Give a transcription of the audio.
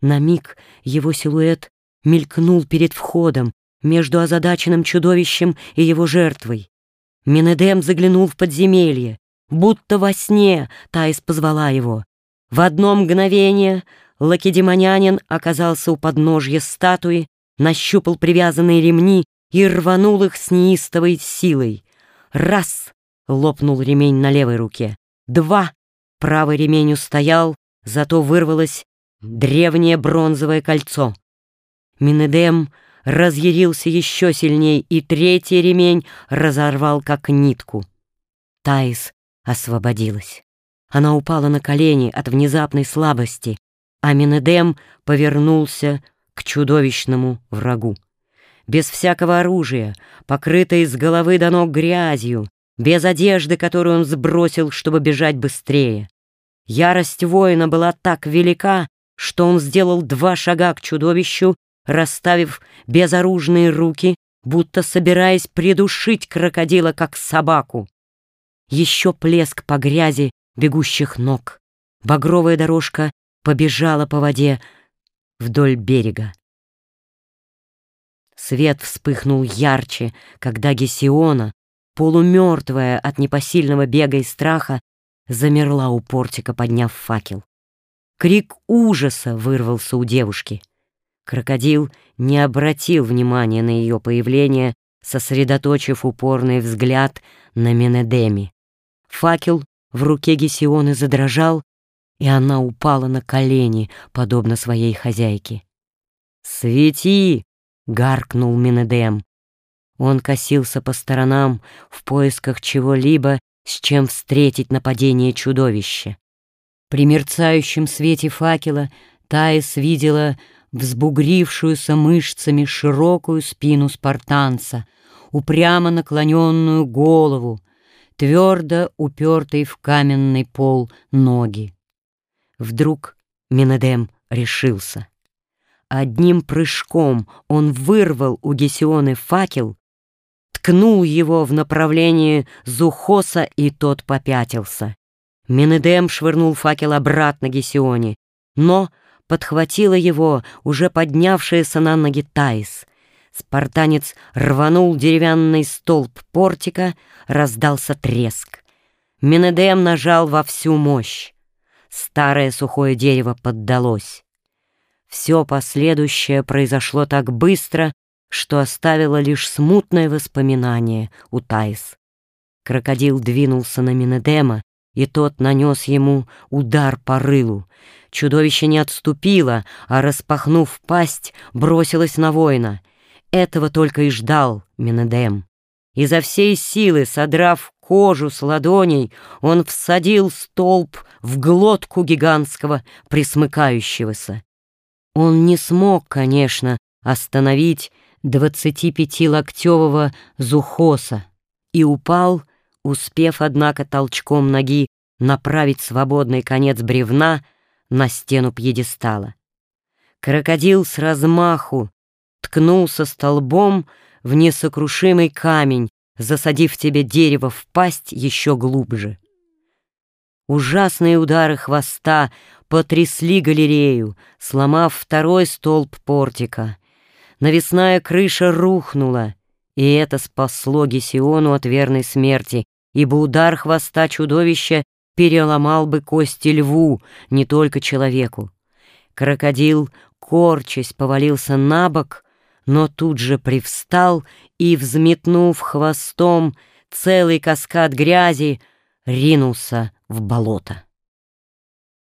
На миг его силуэт мелькнул перед входом между озадаченным чудовищем и его жертвой. Минедем заглянул в подземелье, будто во сне Таис позвала его. В одно мгновение лакедемонянин оказался у подножья статуи, нащупал привязанные ремни и рванул их с неистовой силой. Раз — лопнул ремень на левой руке. Два — правый ремень устоял, зато вырвалось древнее бронзовое кольцо. Минедем разъярился еще сильней, и третий ремень разорвал как нитку. Таис освободилась. Она упала на колени от внезапной слабости, а Минедем повернулся к чудовищному врагу. Без всякого оружия, покрытый с головы до ног грязью, без одежды, которую он сбросил, чтобы бежать быстрее. Ярость воина была так велика, что он сделал два шага к чудовищу, расставив безоружные руки, будто собираясь придушить крокодила, как собаку. Еще плеск по грязи бегущих ног. Багровая дорожка побежала по воде вдоль берега. Свет вспыхнул ярче, когда Гесиона, полумертвая от непосильного бега и страха, замерла у портика, подняв факел. Крик ужаса вырвался у девушки. Крокодил не обратил внимания на ее появление, сосредоточив упорный взгляд на Менедеми. Факел в руке Гесионы задрожал, и она упала на колени, подобно своей хозяйке. «Свети!» — гаркнул Менедем. Он косился по сторонам в поисках чего-либо, с чем встретить нападение чудовища. При мерцающем свете факела Таис видела взбугрившуюся мышцами широкую спину спартанца, упрямо наклоненную голову, твердо упертый в каменный пол ноги. Вдруг Минедем решился. Одним прыжком он вырвал у Гесионы факел, ткнул его в направлении Зухоса, и тот попятился. Менедем швырнул факел обратно Гесионе, но подхватила его уже поднявшаяся на ноги Таис. Спартанец рванул деревянный столб портика, раздался треск. Менедем нажал во всю мощь. Старое сухое дерево поддалось. Все последующее произошло так быстро, что оставило лишь смутное воспоминание у Таис. Крокодил двинулся на Минедема, и тот нанес ему удар по рылу. Чудовище не отступило, а, распахнув пасть, бросилось на воина. Этого только и ждал Минедем. Изо всей силы, содрав кожу с ладоней, он всадил столб в глотку гигантского присмыкающегося. Он не смог, конечно, остановить двадцатипятилоктевого зухоса и упал, успев, однако, толчком ноги направить свободный конец бревна на стену пьедестала. Крокодил с размаху ткнулся столбом в несокрушимый камень, засадив тебе дерево в пасть еще глубже. Ужасные удары хвоста потрясли галерею, сломав второй столб портика. Навесная крыша рухнула, и это спасло Гесиону от верной смерти, ибо удар хвоста чудовища переломал бы кости льву, не только человеку. Крокодил, корчась, повалился на бок, но тут же привстал и, взметнув хвостом целый каскад грязи, ринулся в болото.